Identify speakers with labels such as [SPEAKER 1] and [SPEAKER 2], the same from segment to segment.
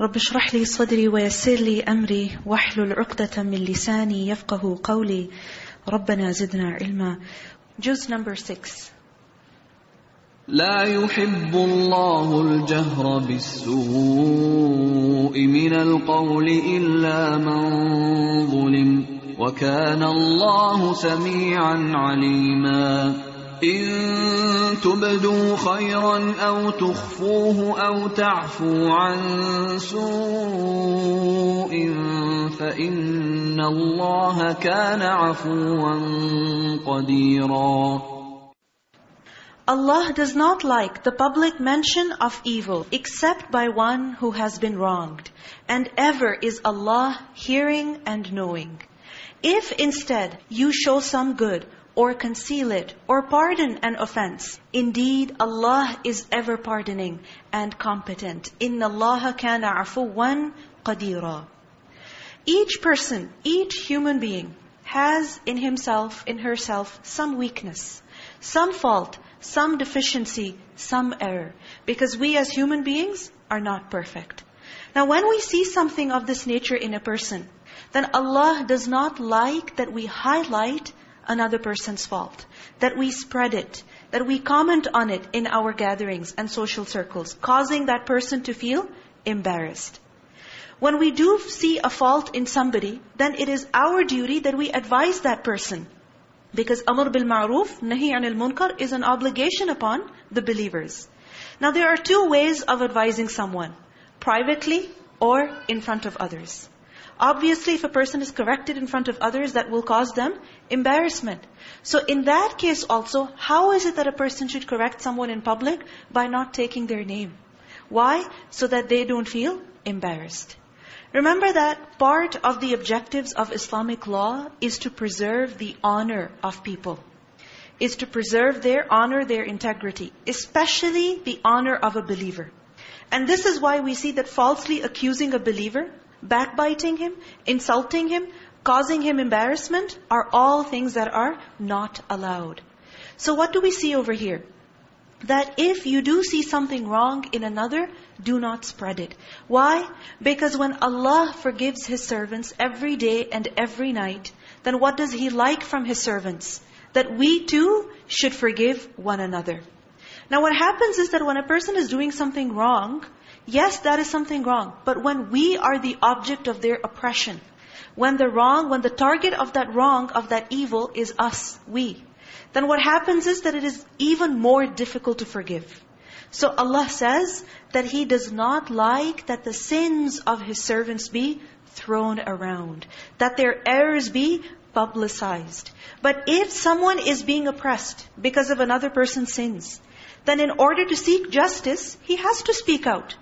[SPEAKER 1] رب اشرح لي صدري ويسر لي أمري واحلل عقدة من لساني يفقه قولي. ربنا زدنا علما. Juz number 6
[SPEAKER 2] لا يحب الله الجهر بالسوء من القول إلا من ظلم وكان الله سميعا عليما. إن تبدوا خيرا أو تخفوه أو تعفوا عن سوء فإن الله كان عفوا قديرا
[SPEAKER 1] Allah does not like the public mention of evil except by one who has been wronged. And ever is Allah hearing and knowing. If instead you show some good or conceal it or pardon an offense, indeed Allah is ever pardoning and competent. إِنَّ اللَّهَ كَانَ عَفُوًّا قَدِيرًا Each person, each human being has in himself, in herself, some weakness, some fault, some deficiency, some error. Because we as human beings are not perfect. Now when we see something of this nature in a person, then Allah does not like that we highlight another person's fault. That we spread it. That we comment on it in our gatherings and social circles, causing that person to feel embarrassed. When we do see a fault in somebody, then it is our duty that we advise that person. Because Amr bil Ma'ruf, Nahi anil Munkar is an obligation upon the believers. Now there are two ways of advising someone. Privately or in front of others. Obviously, if a person is corrected in front of others, that will cause them embarrassment. So in that case also, how is it that a person should correct someone in public? By not taking their name. Why? So that they don't feel embarrassed. Remember that part of the objectives of Islamic law is to preserve the honor of people. Is to preserve their honor, their integrity. Especially the honor of a believer. And this is why we see that falsely accusing a believer, backbiting him, insulting him, causing him embarrassment, are all things that are not allowed. So what do we see over here? That if you do see something wrong in another, do not spread it. Why? Because when Allah forgives His servants every day and every night, then what does He like from His servants? That we too should forgive one another. Now what happens is that when a person is doing something wrong, yes, that is something wrong. But when we are the object of their oppression, when the wrong, when the target of that wrong, of that evil is us, we, then what happens is that it is even more difficult to forgive. So Allah says that He does not like that the sins of His servants be thrown around. That their errors be publicized. But if someone is being oppressed because of another person's sins, then in order to seek justice, he has to speak out.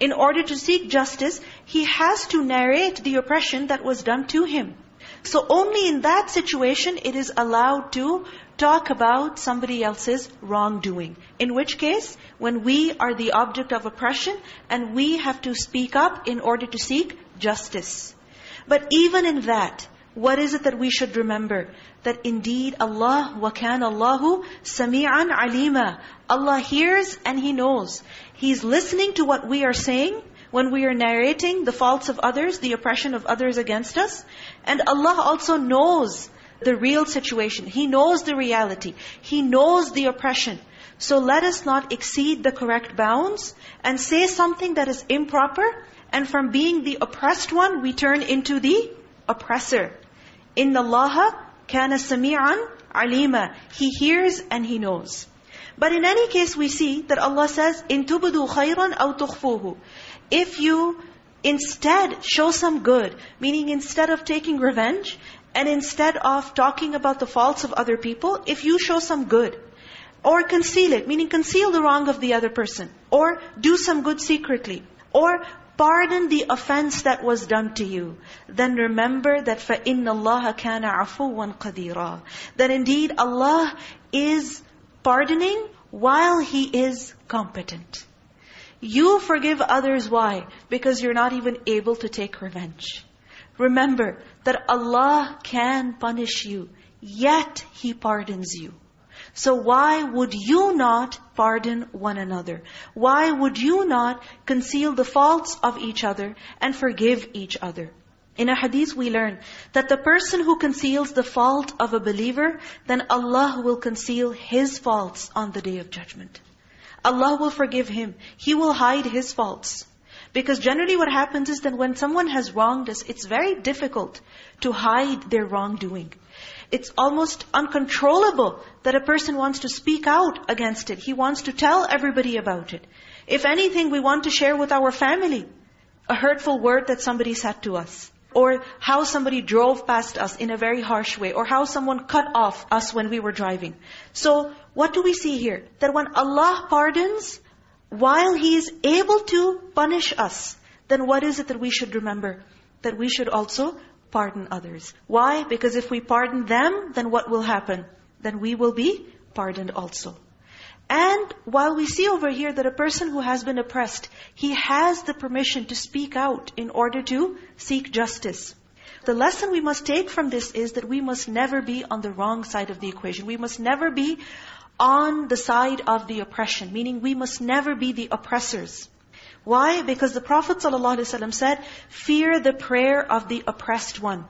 [SPEAKER 1] In order to seek justice, he has to narrate the oppression that was done to him. So only in that situation, it is allowed to talk about somebody else's wrongdoing. In which case, when we are the object of oppression, and we have to speak up in order to seek justice. But even in that, what is it that we should remember? That indeed Allah, وَكَانَ اللَّهُ سَمِيعًا عَلِيمًا Allah hears and He knows. He's listening to what we are saying when we are narrating the faults of others, the oppression of others against us. And Allah also knows the real situation. He knows the reality. He knows the oppression. So let us not exceed the correct bounds and say something that is improper. And from being the oppressed one, we turn into the oppressor. إِنَّ اللَّهَ كَانَ سَمِيعًا عَلِيمًا He hears and He knows. But in any case, we see that Allah says, إِن تُبْدُوا خَيْرًا أَوْ تُخْفُوهُ If you instead show some good, meaning instead of taking revenge, and instead of talking about the faults of other people, if you show some good, or conceal it, meaning conceal the wrong of the other person, or do some good secretly, or pardon the offense that was done to you, then remember that فَإِنَّ اللَّهَ كَانَ عَفُوًّا قَدِيرًا That indeed Allah is pardoning while He is competent. You forgive others, why? Because you're not even able to take revenge. Remember that Allah can punish you, yet He pardons you. So why would you not pardon one another? Why would you not conceal the faults of each other and forgive each other? In a hadith we learn that the person who conceals the fault of a believer, then Allah will conceal his faults on the day of judgment. Allah will forgive him. He will hide his faults. Because generally what happens is that when someone has wronged us, it's very difficult to hide their wrongdoing. It's almost uncontrollable that a person wants to speak out against it. He wants to tell everybody about it. If anything, we want to share with our family a hurtful word that somebody said to us. Or how somebody drove past us in a very harsh way. Or how someone cut off us when we were driving. So, what do we see here? That when Allah pardons, while He is able to punish us, then what is it that we should remember? That we should also pardon others. Why? Because if we pardon them, then what will happen? Then we will be pardoned also. And while we see over here that a person who has been oppressed, he has the permission to speak out in order to seek justice. The lesson we must take from this is that we must never be on the wrong side of the equation. We must never be on the side of the oppression, meaning we must never be the oppressors. Why? Because the Prophet ﷺ said, fear the prayer of the oppressed one.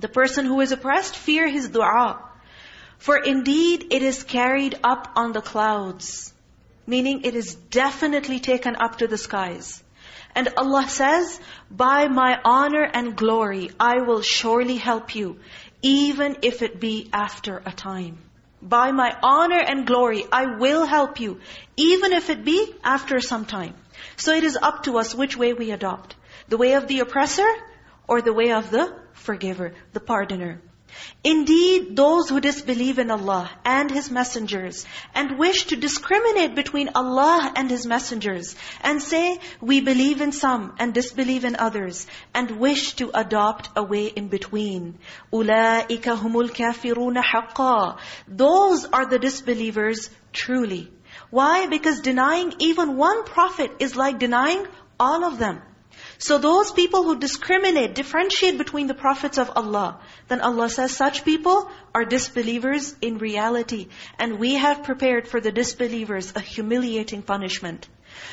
[SPEAKER 1] The person who is oppressed, fear his dua. For indeed it is carried up on the clouds. Meaning it is definitely taken up to the skies. And Allah says, by my honor and glory, I will surely help you, even if it be after a time. By my honor and glory, I will help you, even if it be after some time. So it is up to us which way we adopt. The way of the oppressor or the way of the forgiver, the pardoner. Indeed, those who disbelieve in Allah and His messengers and wish to discriminate between Allah and His messengers and say, we believe in some and disbelieve in others and wish to adopt a way in between. أُولَٰئِكَ هُمُ الْكَافِرُونَ حَقًّا Those are the disbelievers truly. Why? Because denying even one prophet is like denying all of them. So those people who discriminate, differentiate between the prophets of Allah, then Allah says such people are disbelievers in reality. And we have prepared for the disbelievers a humiliating punishment.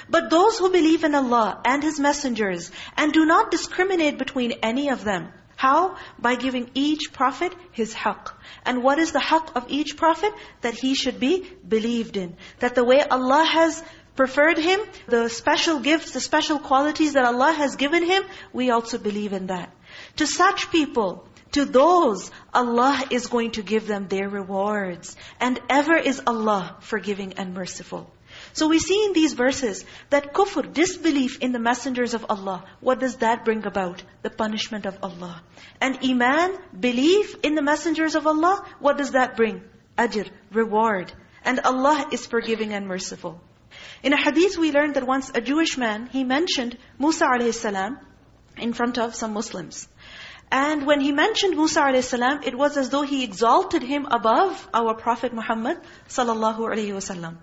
[SPEAKER 1] But those who believe in Allah and His messengers and do not discriminate between any of them, how? By giving each prophet his haqq. And what is the haqq of each prophet? That he should be believed in. That the way Allah has preferred him, the special gifts, the special qualities that Allah has given him, we also believe in that. To such people, to those, Allah is going to give them their rewards. And ever is Allah forgiving and merciful. So we see in these verses that kufr, disbelief in the messengers of Allah, what does that bring about? The punishment of Allah. And iman, belief in the messengers of Allah, what does that bring? Ajr, reward. And Allah is forgiving and merciful. In a hadith we learned that once a Jewish man, he mentioned Musa a.s. in front of some Muslims. And when he mentioned Musa a.s., it was as though he exalted him above our Prophet Muhammad sallallahu alaihi wasallam.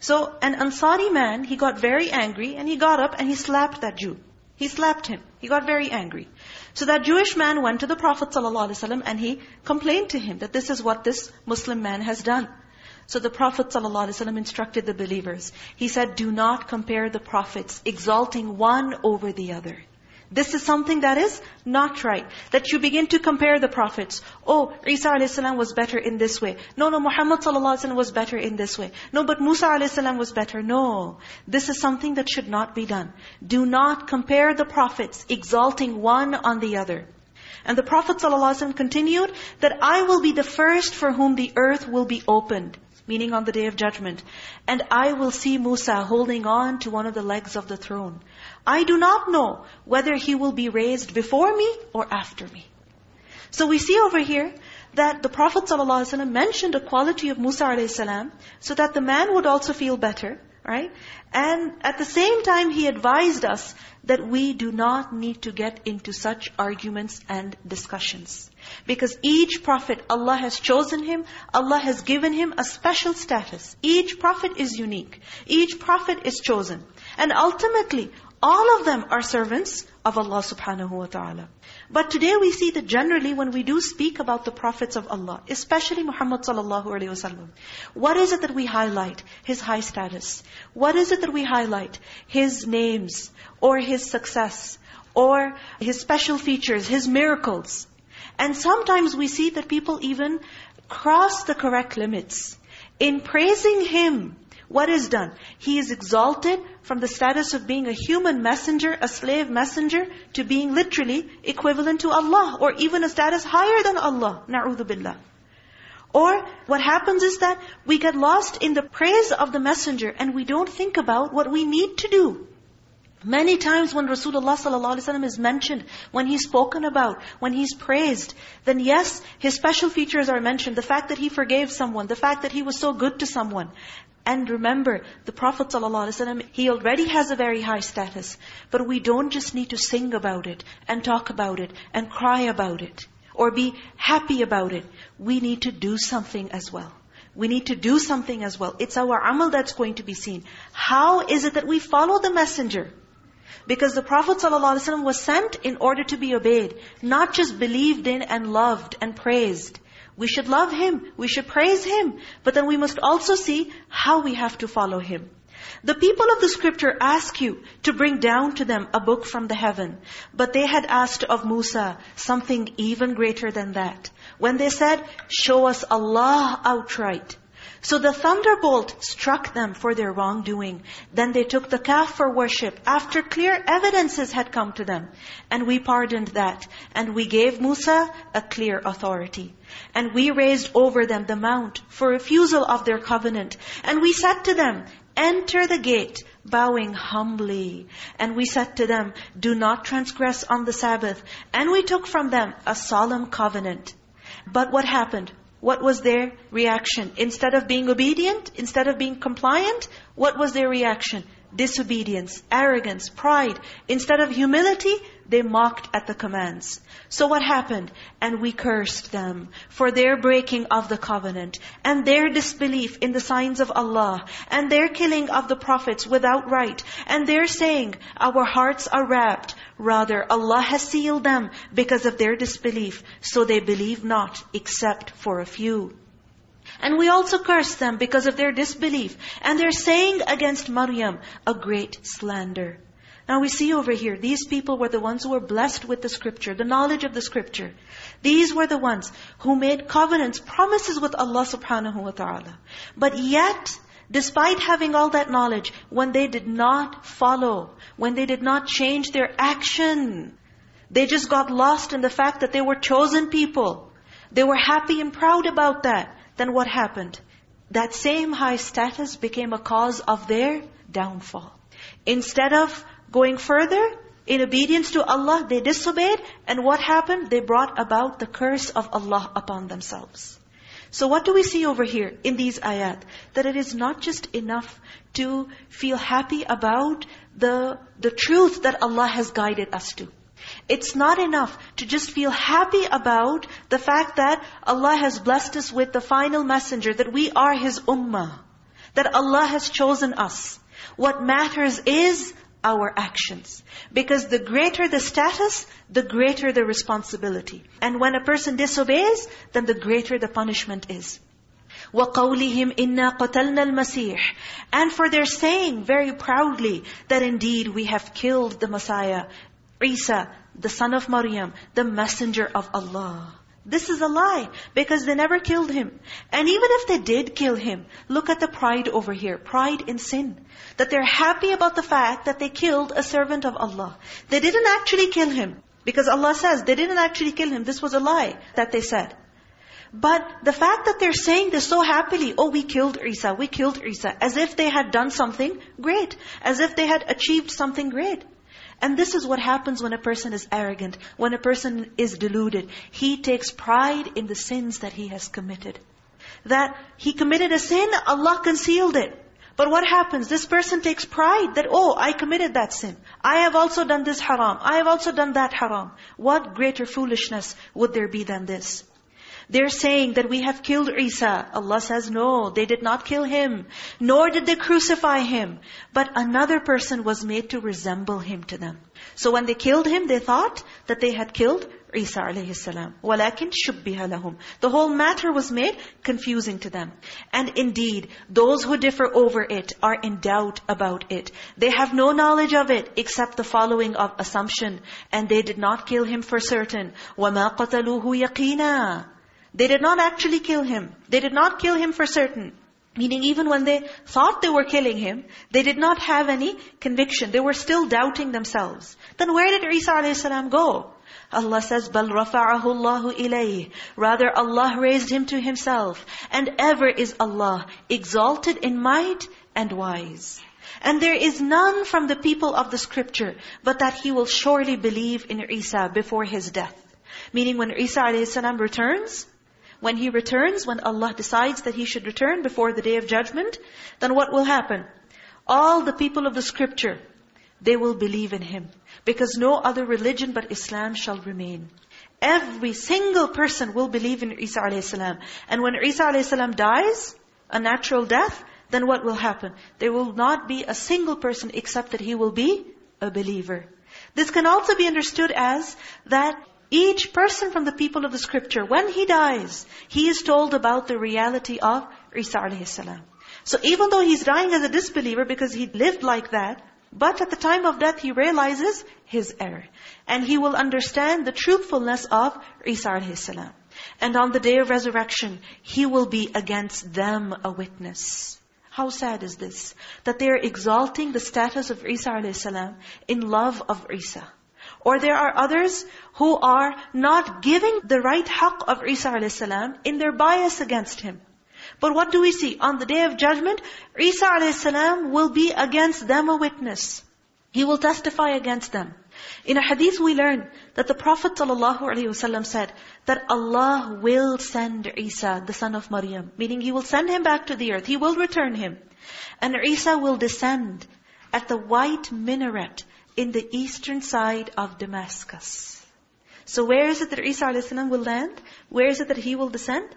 [SPEAKER 1] So an Ansari man, he got very angry and he got up and he slapped that Jew. He slapped him. He got very angry. So that Jewish man went to the Prophet ﷺ and he complained to him that this is what this Muslim man has done. So the Prophet ﷺ instructed the believers. He said, do not compare the prophets, exalting one over the other. This is something that is not right. That you begin to compare the prophets. Oh, Isa a.s. was better in this way. No, no, Muhammad ﷺ was better in this way. No, but Musa a.s. was better. No. This is something that should not be done. Do not compare the prophets, exalting one on the other. And the Prophet ﷺ continued that I will be the first for whom the earth will be opened meaning on the day of judgment. And I will see Musa holding on to one of the legs of the throne. I do not know whether he will be raised before me or after me. So we see over here that the Prophet ﷺ mentioned a quality of Musa a.s. so that the man would also feel better. Right? And at the same time, He advised us that we do not need to get into such arguments and discussions. Because each prophet, Allah has chosen him, Allah has given him a special status. Each prophet is unique. Each prophet is chosen. And ultimately, all of them are servants of Allah subhanahu wa ta'ala. But today we see that generally when we do speak about the prophets of Allah, especially Muhammad sallallahu alayhi wasallam, what is it that we highlight? His high status. What is it that we highlight? His names, or his success, or his special features, his miracles. And sometimes we see that people even cross the correct limits. In praising Him, what is done? He is exalted from the status of being a human messenger, a slave messenger, to being literally equivalent to Allah, or even a status higher than Allah. Na'udhu billah. Or what happens is that we get lost in the praise of the messenger and we don't think about what we need to do. Many times when Rasulullah ﷺ is mentioned, when he's spoken about, when he's praised, then yes, his special features are mentioned. The fact that he forgave someone, the fact that he was so good to someone. And remember, the Prophet ﷺ, he already has a very high status. But we don't just need to sing about it, and talk about it, and cry about it, or be happy about it. We need to do something as well. We need to do something as well. It's our amal that's going to be seen. How is it that we follow the messenger? Because the Prophet ﷺ was sent in order to be obeyed, not just believed in and loved and praised. We should love Him. We should praise Him. But then we must also see how we have to follow Him. The people of the scripture ask you to bring down to them a book from the heaven. But they had asked of Musa something even greater than that. When they said, show us Allah outright. So the thunderbolt struck them for their wrongdoing. Then they took the calf for worship after clear evidences had come to them. And we pardoned that. And we gave Musa a clear authority. And we raised over them the mount for refusal of their covenant. And we said to them, enter the gate, bowing humbly. And we said to them, do not transgress on the Sabbath. And we took from them a solemn covenant. But what happened? What was their reaction? Instead of being obedient, instead of being compliant, what was their reaction? Disobedience, arrogance, pride. Instead of humility, they mocked at the commands. So what happened? And we cursed them for their breaking of the covenant, and their disbelief in the signs of Allah, and their killing of the prophets without right, and their saying, our hearts are wrapped. Rather, Allah has sealed them because of their disbelief, so they believe not, except for a few. And we also curse them because of their disbelief, and their saying against Maryam, a great slander. Now we see over here, these people were the ones who were blessed with the scripture, the knowledge of the scripture. These were the ones who made covenants, promises with Allah subhanahu wa ta'ala. But yet, despite having all that knowledge, when they did not follow, when they did not change their action, they just got lost in the fact that they were chosen people. They were happy and proud about that. Then what happened? That same high status became a cause of their downfall. Instead of going further, in obedience to Allah, they disobeyed. And what happened? They brought about the curse of Allah upon themselves. So what do we see over here in these ayat? That it is not just enough to feel happy about the, the truth that Allah has guided us to. It's not enough to just feel happy about the fact that Allah has blessed us with the final messenger, that we are His ummah, that Allah has chosen us. What matters is our actions. Because the greater the status, the greater the responsibility. And when a person disobeys, then the greater the punishment is. وَقَوْلِهِمْ إِنَّا قَتَلْنَا الْمَسِيحِ And for their saying very proudly that indeed we have killed the Messiah, Isa, the son of Maryam, the messenger of Allah. This is a lie because they never killed him. And even if they did kill him, look at the pride over here. Pride in sin. That they're happy about the fact that they killed a servant of Allah. They didn't actually kill him. Because Allah says they didn't actually kill him. This was a lie that they said. But the fact that they're saying this so happily, oh, we killed Isa, we killed Isa, as if they had done something great. As if they had achieved something great. And this is what happens when a person is arrogant, when a person is deluded. He takes pride in the sins that he has committed. That he committed a sin, Allah concealed it. But what happens? This person takes pride that, oh, I committed that sin. I have also done this haram. I have also done that haram. What greater foolishness would there be than this? They're saying that we have killed Isa. Allah says, no, they did not kill him. Nor did they crucify him. But another person was made to resemble him to them. So when they killed him, they thought that they had killed Isa alayhi salam. وَلَكِنْ شُبِّهَ لَهُمْ The whole matter was made confusing to them. And indeed, those who differ over it are in doubt about it. They have no knowledge of it except the following of assumption. And they did not kill him for certain. وَمَا قَتَلُوهُ يَقِينًا They did not actually kill him. They did not kill him for certain. Meaning even when they thought they were killing him, they did not have any conviction. They were still doubting themselves. Then where did Isa a.s. go? Allah says, بَلْ رَفَعَهُ اللَّهُ إِلَيْهِ Rather, Allah raised him to Himself. And ever is Allah exalted in might and wise. And there is none from the people of the scripture, but that he will surely believe in Isa before his death. Meaning when Isa a.s. returns, when he returns, when Allah decides that he should return before the day of judgment, then what will happen? All the people of the scripture, they will believe in him. Because no other religion but Islam shall remain. Every single person will believe in Isa a.s. And when Isa a.s. dies, a natural death, then what will happen? There will not be a single person except that he will be a believer. This can also be understood as that each person from the people of the scripture, when he dies, he is told about the reality of Isa a.s. So even though he's dying as a disbeliever because he lived like that, but at the time of death, he realizes his error. And he will understand the truthfulness of Isa a.s. And on the day of resurrection, he will be against them a witness. How sad is this? That they are exalting the status of Isa a.s. in love of Isa. Or there are others who are not giving the right haqq of Isa a.s. in their bias against him. But what do we see? On the day of judgment, Isa a.s. will be against them a witness. He will testify against them. In a hadith we learn that the Prophet ﷺ said that Allah will send Isa, the son of Maryam. Meaning He will send him back to the earth. He will return him. And Isa will descend at the white minaret in the eastern side of Damascus. So where is it that Isa a.s. will land? Where is it that He will descend?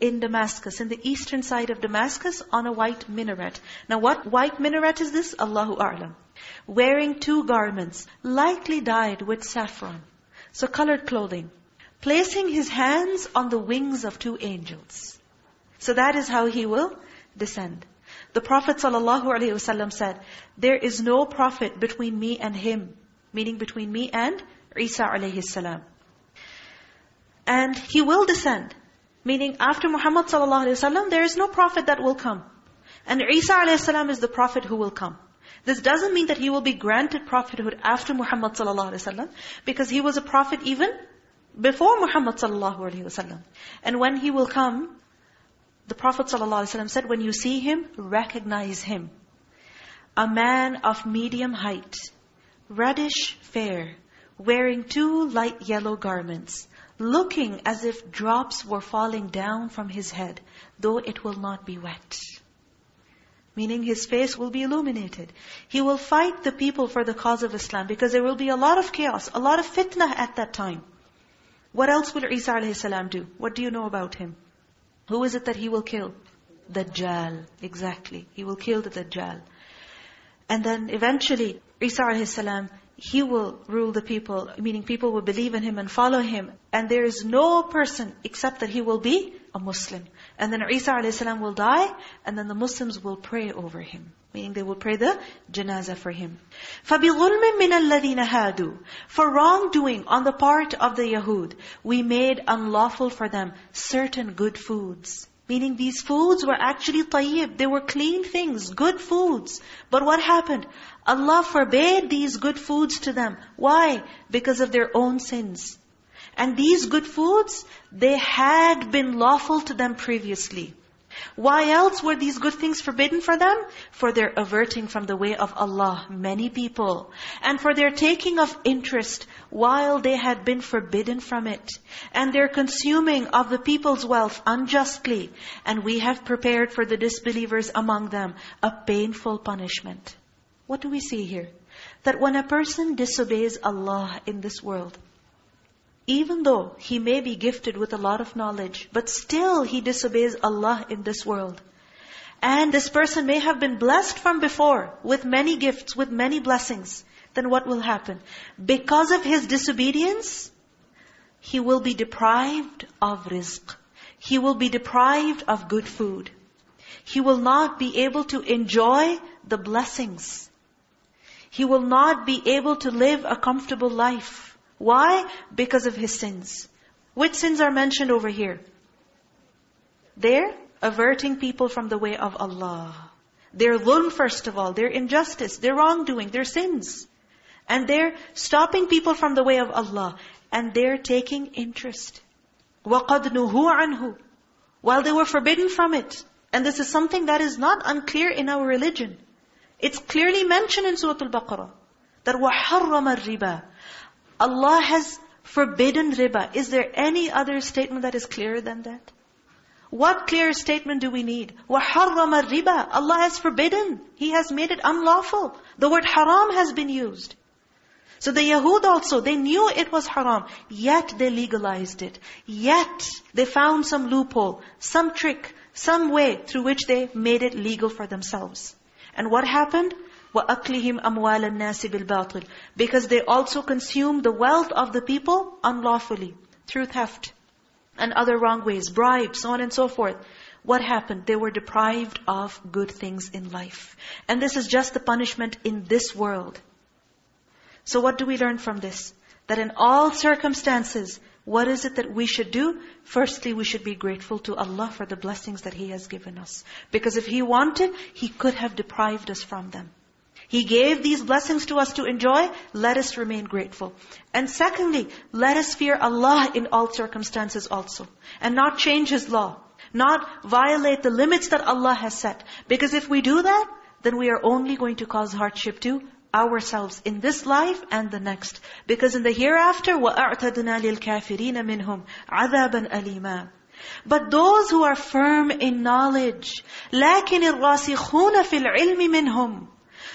[SPEAKER 1] in Damascus, in the eastern side of Damascus, on a white minaret. Now what white minaret is this? Allahu A'lam. Wearing two garments, lightly dyed with saffron. So colored clothing. Placing his hands on the wings of two angels. So that is how he will descend. The Prophet ﷺ said, There is no prophet between me and him. Meaning between me and Isa alayhi salam. And he will descend. Meaning after Muhammad ﷺ, there is no prophet that will come. And Isa a.s. is the prophet who will come. This doesn't mean that he will be granted prophethood after Muhammad ﷺ, because he was a prophet even before Muhammad ﷺ. And when he will come, the Prophet ﷺ said, when you see him, recognize him. A man of medium height, reddish fair, wearing two light yellow garments, looking as if drops were falling down from his head, though it will not be wet. Meaning his face will be illuminated. He will fight the people for the cause of Islam because there will be a lot of chaos, a lot of fitna at that time. What else will Isa do? What do you know about him? Who is it that he will kill? The Dajjal. Exactly. He will kill the Dajjal. And then eventually, Isa a.s he will rule the people, meaning people will believe in him and follow him. And there is no person except that he will be a Muslim. And then Isa a.s. will die, and then the Muslims will pray over him. Meaning they will pray the janazah for him. فَبِظُلْمٍ مِّنَ الَّذِينَ هَادُوا For wrongdoing on the part of the Yahud, we made unlawful for them certain good foods. Meaning these foods were actually tayyib. They were clean things, good foods. But what happened? Allah forbade these good foods to them. Why? Because of their own sins. And these good foods, they had been lawful to them previously. Why else were these good things forbidden for them? For their averting from the way of Allah, many people. And for their taking of interest while they had been forbidden from it. And their consuming of the people's wealth unjustly. And we have prepared for the disbelievers among them a painful punishment. What do we see here? That when a person disobeys Allah in this world, even though he may be gifted with a lot of knowledge, but still he disobeys Allah in this world. And this person may have been blessed from before with many gifts, with many blessings. Then what will happen? Because of his disobedience, he will be deprived of rizq. He will be deprived of good food. He will not be able to enjoy the blessings. He will not be able to live a comfortable life. Why? Because of his sins. Which sins are mentioned over here? They're averting people from the way of Allah. They're dhulm first of all. They're injustice. They're wrongdoing. They're sins. And they're stopping people from the way of Allah. And they're taking interest. وَقَدْ نُهُوا عَنْهُ While they were forbidden from it. And this is something that is not unclear in our religion. It's clearly mentioned in Surah Al-Baqarah. That وَحَرَّمَ الرِّبَى Allah has forbidden riba. Is there any other statement that is clearer than that? What clear statement do we need? وَحَرَّمَ riba. Allah has forbidden. He has made it unlawful. The word haram has been used. So the Yahud also, they knew it was haram. Yet they legalized it. Yet they found some loophole, some trick, some way through which they made it legal for themselves. And what happened? وَأَكْلِهِمْ أَمْوَالَ النَّاسِ بِالْبَاطِلِ Because they also consume the wealth of the people unlawfully, through theft and other wrong ways, bribes, so on and so forth. What happened? They were deprived of good things in life. And this is just the punishment in this world. So what do we learn from this? That in all circumstances, what is it that we should do? Firstly, we should be grateful to Allah for the blessings that He has given us. Because if He wanted, He could have deprived us from them. He gave these blessings to us to enjoy. Let us remain grateful. And secondly, let us fear Allah in all circumstances also. And not change His law. Not violate the limits that Allah has set. Because if we do that, then we are only going to cause hardship to ourselves in this life and the next. Because in the hereafter, وَأَعْتَدْنَا لِلْكَافِرِينَ مِنْهُمْ عَذَابًا أَلِيمًا But those who are firm in knowledge, لَكِنِ الرَّاسِخُونَ فِي الْعِلْمِ مِنْهُمْ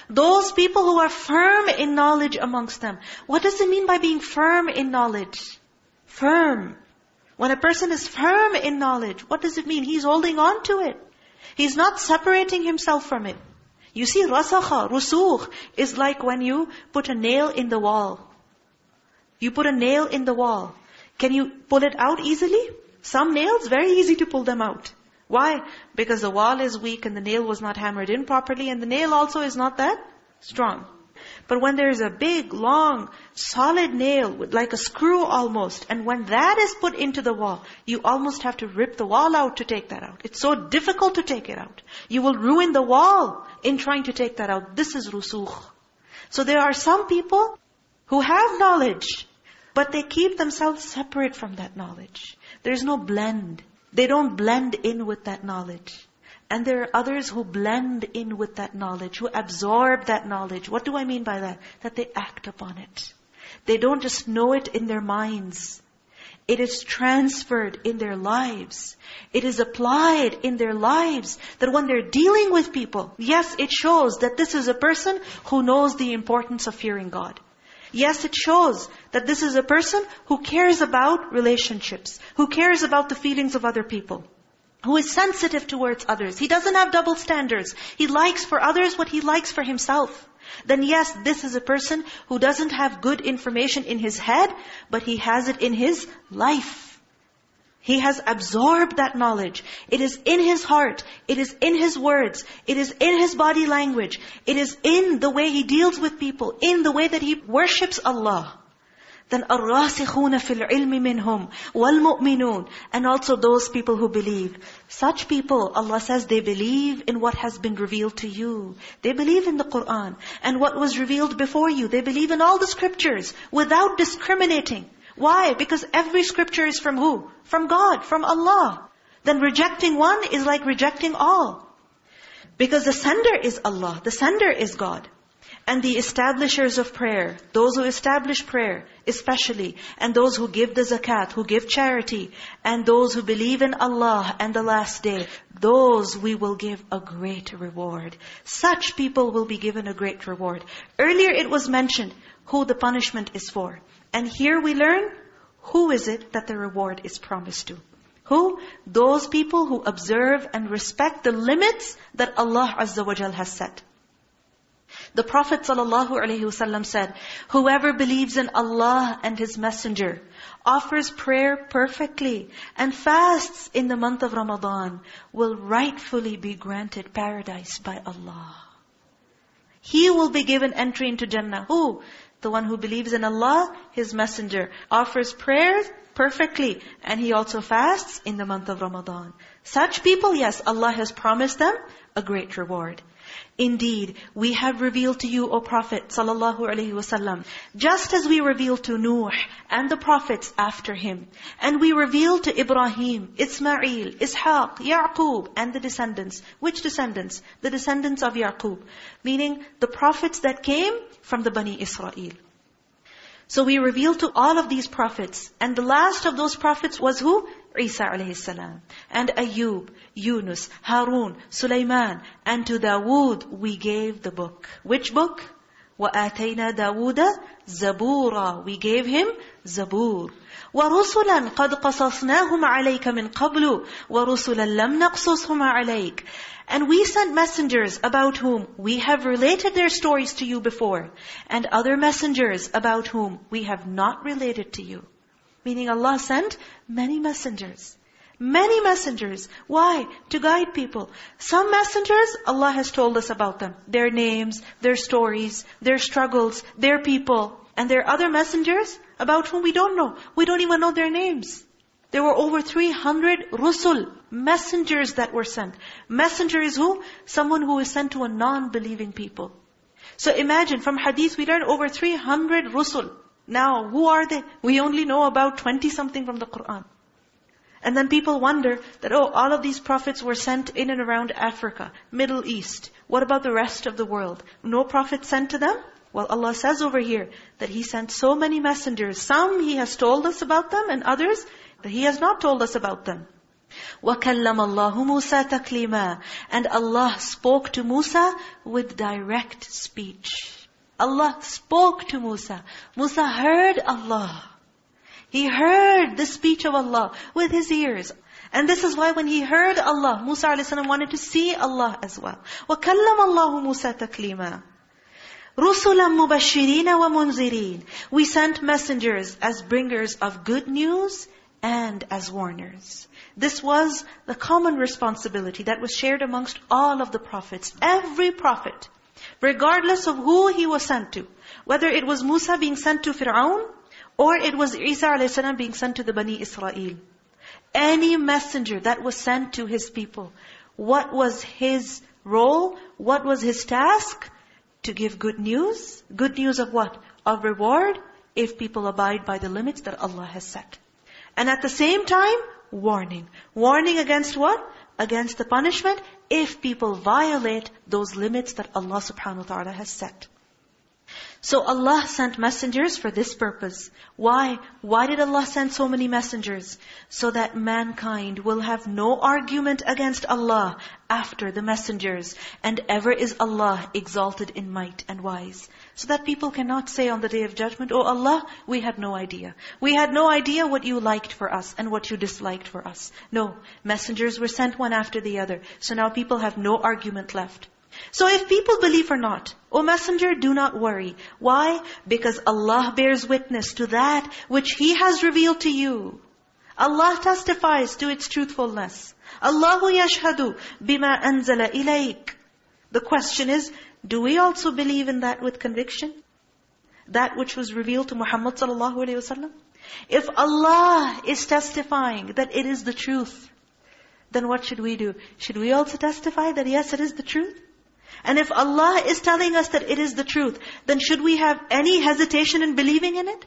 [SPEAKER 1] those people who are firm in knowledge amongst them. What does it mean by being firm in knowledge? Firm. When a person is firm in knowledge, what does it mean? He's holding on to it. He's not separating himself from it. You see, rasakha, rusukh, is like when you put a nail in the wall. You put a nail in the wall. Can you pull it out easily? Some nails, very easy to pull them out. Why? Because the wall is weak and the nail was not hammered in properly and the nail also is not that strong. But when there is a big, long, solid nail, with like a screw almost, and when that is put into the wall, you almost have to rip the wall out to take that out. It's so difficult to take it out. You will ruin the wall in trying to take that out. This is rusukh. So there are some people who have knowledge, but they keep themselves separate from that knowledge. There's no blend. They don't blend in with that knowledge. And there are others who blend in with that knowledge, who absorb that knowledge. What do I mean by that? That they act upon it. They don't just know it in their minds. It is transferred in their lives. It is applied in their lives. That when they're dealing with people, yes, it shows that this is a person who knows the importance of fearing God. Yes, it shows that this is a person who cares about relationships, who cares about the feelings of other people, who is sensitive towards others. He doesn't have double standards. He likes for others what he likes for himself. Then yes, this is a person who doesn't have good information in his head, but he has it in his life. He has absorbed that knowledge. It is in his heart. It is in his words. It is in his body language. It is in the way he deals with people, in the way that he worships Allah. Then الرَّاسِخُونَ فِي الْعِلْمِ مِنْهُمْ وَالْمُؤْمِنُونَ And also those people who believe. Such people, Allah says, they believe in what has been revealed to you. They believe in the Qur'an. And what was revealed before you. They believe in all the scriptures without discriminating. Why? Because every scripture is from who? From God, from Allah. then rejecting one is like rejecting all. Because the sender is Allah, the sender is God. And the establishers of prayer, those who establish prayer especially, and those who give the zakat, who give charity, and those who believe in Allah and the last day, those we will give a great reward. Such people will be given a great reward. Earlier it was mentioned who the punishment is for. And here we learn who is it that the reward is promised to. Who? Those people who observe and respect the limits that Allah Azza wa Jal has set. The Prophet ﷺ said, Whoever believes in Allah and His Messenger, offers prayer perfectly, and fasts in the month of Ramadan, will rightfully be granted paradise by Allah. He will be given entry into Jannah. Who? The one who believes in Allah, His Messenger, offers prayers perfectly, and he also fasts in the month of Ramadan. Such people, yes, Allah has promised them a great reward. Indeed, we have revealed to you, O Prophet sallallahu alaihi wasallam, just as we revealed to Nuh and the prophets after him, and we revealed to Ibrahim, Ismail, Ishaq, Yaqub, and the descendants. Which descendants? The descendants of Yaqub, meaning the prophets that came from the Bani Israel. So we revealed to all of these prophets, and the last of those prophets was who? Isa alayhi salam. And Ayub, Yunus, Harun, Sulaiman, and to Dawood we gave the book. Which book? وَآتَيْنَا دَاوُودَ زَبُورًا We gave him Zabur. وَرُسُلًا قَدْ قَصَصْنَاهُمْ عَلَيْكَ مِنْ قَبْلُ وَرُسُلًا لَمْ نَقْصُصْهُمْ عَلَيْكَ And we sent messengers about whom we have related their stories to you before, and other messengers about whom we have not related to you. Meaning Allah sent many messengers. Many messengers. Why? To guide people. Some messengers, Allah has told us about them. Their names, their stories, their struggles, their people. And there are other messengers about whom we don't know. We don't even know their names. There were over 300 rusul, messengers that were sent. Messenger is who? Someone who is sent to a non-believing people. So imagine, from hadith we learn over 300 rusul. Now, who are they? We only know about 20 something from the Qur'an. And then people wonder that, oh, all of these prophets were sent in and around Africa, Middle East. What about the rest of the world? No prophet sent to them? Well, Allah says over here that He sent so many messengers. Some He has told us about them and others that He has not told us about them. وَكَلَّمَ اللَّهُ مُوسَى تَكْلِيمًا And Allah spoke to Musa with direct speech. Allah spoke to Musa. Musa heard Allah. He heard the speech of Allah with his ears. And this is why when he heard Allah, Musa a.s. wanted to see Allah as well. وَكَلَّمَ اللَّهُ مُوسَى تَكْلِيمًا رُسُلًا مُبَشِّرِينَ وَمُنذِرِينَ We sent messengers as bringers of good news and as warners. This was the common responsibility that was shared amongst all of the prophets. Every prophet Regardless of who he was sent to. Whether it was Musa being sent to Fir'aun, or it was Isa a.s. being sent to the Bani Israel. Any messenger that was sent to his people, what was his role? What was his task? To give good news. Good news of what? Of reward, if people abide by the limits that Allah has set. And at the same time, warning. Warning against what? Against the punishment if people violate those limits that Allah subhanahu wa ta'ala has set. So Allah sent messengers for this purpose. Why? Why did Allah send so many messengers? So that mankind will have no argument against Allah after the messengers. And ever is Allah exalted in might and wise. So that people cannot say on the Day of Judgment, Oh Allah, we had no idea. We had no idea what you liked for us and what you disliked for us. No, messengers were sent one after the other. So now people have no argument left. So if people believe or not, O Messenger, do not worry. Why? Because Allah bears witness to that which He has revealed to you. Allah testifies to its truthfulness. Allahu yashhadu bima anzala ilayk. The question is, do we also believe in that with conviction? That which was revealed to Muhammad sallallahu alayhi wasallam? If Allah is testifying that it is the truth, then what should we do? Should we also testify that yes, it is the truth? And if Allah is telling us that it is the truth, then should we have any hesitation in believing in it?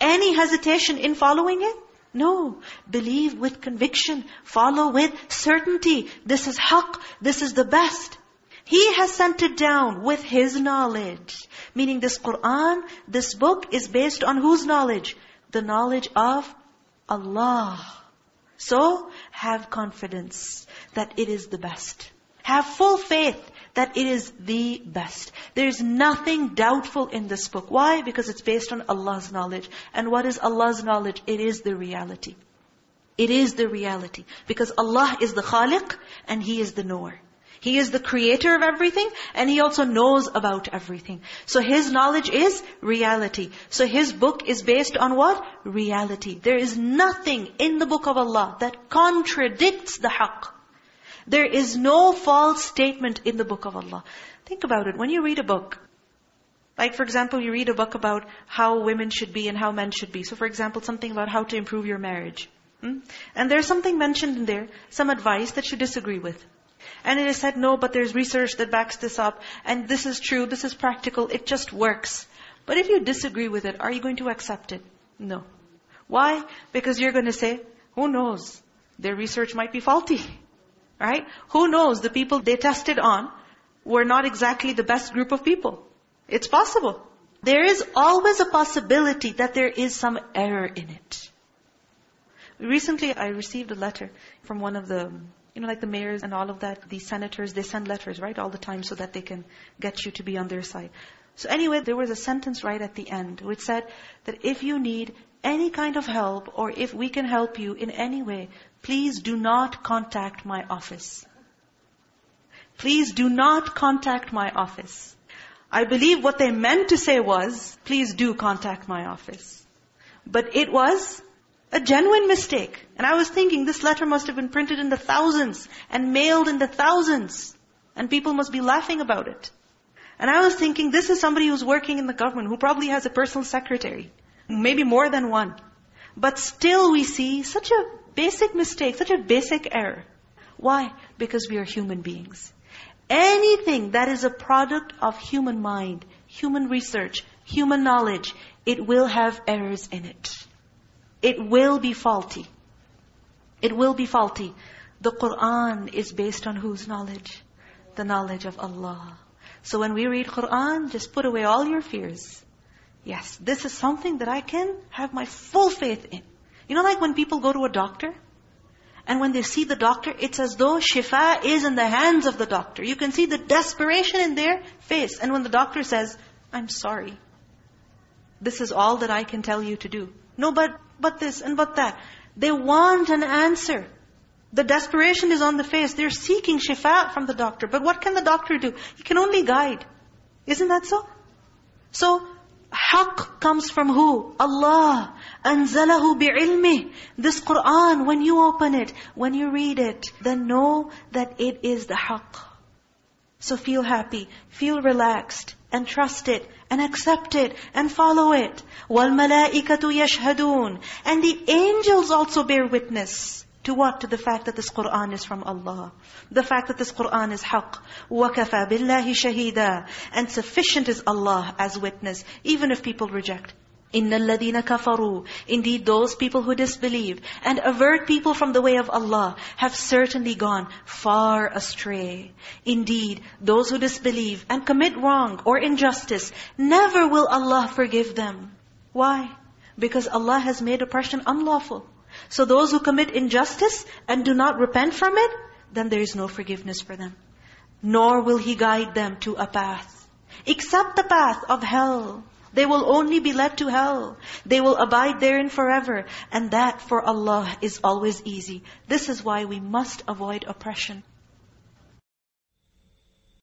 [SPEAKER 1] Any hesitation in following it? No. Believe with conviction. Follow with certainty. This is haqq. This is the best. He has sent it down with His knowledge. Meaning this Qur'an, this book is based on whose knowledge? The knowledge of Allah. So, have confidence that it is the best. Have full faith that it is the best. There is nothing doubtful in this book. Why? Because it's based on Allah's knowledge. And what is Allah's knowledge? It is the reality. It is the reality. Because Allah is the Khaliq and He is the knower. He is the creator of everything and He also knows about everything. So His knowledge is reality. So His book is based on what? Reality. There is nothing in the book of Allah that contradicts the haqq. There is no false statement in the book of Allah. Think about it. When you read a book, like for example, you read a book about how women should be and how men should be. So for example, something about how to improve your marriage. Hmm? And there's something mentioned in there, some advice that you disagree with. And it is said, no, but there's research that backs this up. And this is true, this is practical, it just works. But if you disagree with it, are you going to accept it? No. Why? Because you're going to say, who knows? Their research might be faulty. Right? Who knows? The people they tested on were not exactly the best group of people. It's possible. There is always a possibility that there is some error in it. Recently, I received a letter from one of the, you know, like the mayors and all of that, the senators, they send letters, right, all the time so that they can get you to be on their side. So anyway, there was a sentence right at the end which said that if you need any kind of help or if we can help you in any way, please do not contact my office. Please do not contact my office. I believe what they meant to say was, please do contact my office. But it was a genuine mistake. And I was thinking this letter must have been printed in the thousands and mailed in the thousands. And people must be laughing about it. And I was thinking this is somebody who's working in the government, who probably has a personal secretary. Maybe more than one. But still we see such a basic mistake, such a basic error. Why? Because we are human beings. Anything that is a product of human mind, human research, human knowledge, it will have errors in it. It will be faulty. It will be faulty. The Qur'an is based on whose knowledge? The knowledge of Allah. So when we read Qur'an, just put away all your fears. Yes, this is something that I can have my full faith in. You know like when people go to a doctor? And when they see the doctor, it's as though shifa is in the hands of the doctor. You can see the desperation in their face. And when the doctor says, I'm sorry. This is all that I can tell you to do. No, but, but this and but that. They want an answer. The desperation is on the face. They're seeking shifa from the doctor. But what can the doctor do? He can only guide. Isn't that so? So, Haqq comes from who? Allah. أَنزَلَهُ بِعِلْمِهِ This Qur'an, when you open it, when you read it, then know that it is the haqq. So feel happy, feel relaxed, and trust it, and accept it, and follow it. وَالْمَلَائِكَةُ يَشْهَدُونَ And the angels also bear witness. To what? To the fact that this Qur'an is from Allah. The fact that this Qur'an is haqq. وَكَفَى بِاللَّهِ شَهِيدًا And sufficient is Allah as witness, even if people reject. إِنَّ الَّذِينَ كَفَرُوا Indeed, those people who disbelieve and avert people from the way of Allah have certainly gone far astray. Indeed, those who disbelieve and commit wrong or injustice, never will Allah forgive them. Why? Because Allah has made oppression unlawful. So those who commit injustice and do not repent from it, then there is no forgiveness for them. Nor will He guide them to a path. Except the path of hell. They will only be led to hell. They will abide therein forever. And that for Allah is always easy. This is why we must avoid oppression.